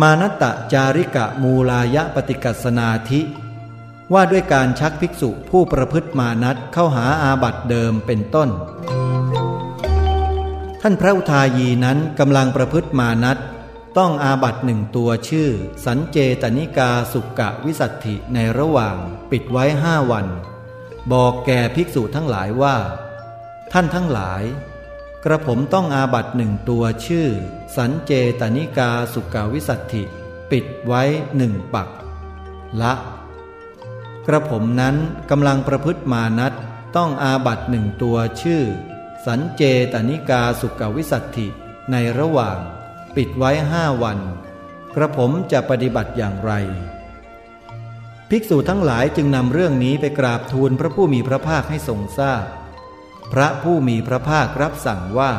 มานัตตจาริกะมูลายะปฏิกัสนาธิ ว่าด้วยการชักภิกษุผู้ประพฤติมานัตเข้าหาอาบัตเดิมเป็นต้น ท่านพระอุทายีนั้นกำลังประพฤติมานัตต้องอาบัตหนึ่งตัวชื่อ สันเจตนิกาสุกะวิสัตถิในระหว่างปิดไว้ห้าวัน บอกแก่ภิกษุทั้งหลายว่า ท่านทั้งหลาย กระผมต้องอาบัตหนึ่งตัวชื่อ สันเจตนิกาสุกาวิสัตถิ ปิดไว้หนึ่งปัก ละ กระผมนั้นกำลังประพฤติมานัตต้องอาบัตหนึ่งตัวชื่อ สันเจตนิกาสุกาวิสัตถิ ในระหว่าง ปิดไว้ห้าวัน กระผมจะปฏิบัติอย่างไร ภิกษุทั้งหลายจึงนำเรื่องนี้ไปกราบทูลพระผู้มีพระภาคให้ทรงทราบพ พระผู้มีพระภาครับสั่งว่า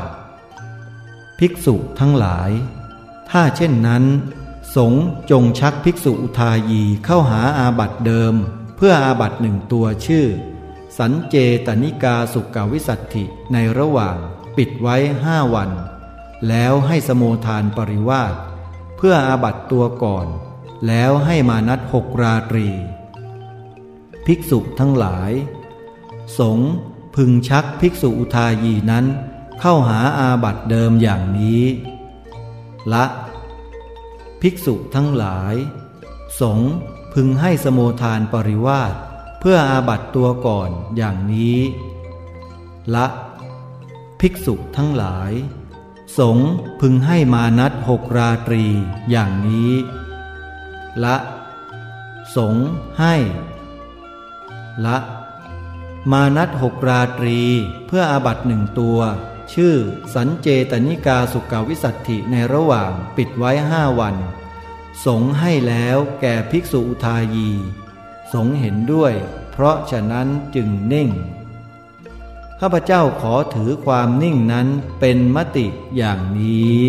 ภิกษุทั้งหลาย ถ้าเช่นนั้น สงจงชักภิกษุอุทายีเข้าหาอาบัตเดิม เพื่ออาบัตหนึ่งตัวชื่อ สันเจตนิกาสุกาวิสัตถิในระหว่างปิดไว้ห้าวัน แล้วให้สโมทานปริวาสเพื่ออาบัตตัวก่อน แล้วให้มานัดหกราตรี ภิกษุทั้งหลาย สง พึงชักภิกษุอุทายีนั้น เข้าหาอาบัตเดิมอย่างนี้ ละ ภิกษุทั้งหลาย สงพึงให้สโมทานปริวาสเพื่ออาบัตตัวก่อนอย่างนี้ ละ ภิกษุทั้งหลาย สงพึงให้มานัดหกราตรีอย่างนี้ ละ สงให้ ละ มานัดหกราตรี เพื่ออาบัตหนึ่งตัว ชื่อ สันเจตนิกาสุกาวิสัตถิในระหว่างปิดไว้ห้าวัน สงให้แล้วแก่ภิกษุอุทายี สงเห็นด้วย เพราะฉะนั้นจึงนิ่ง ข้าพเจ้าขอถือความนิ่งนั้นเป็นมติอย่างนี้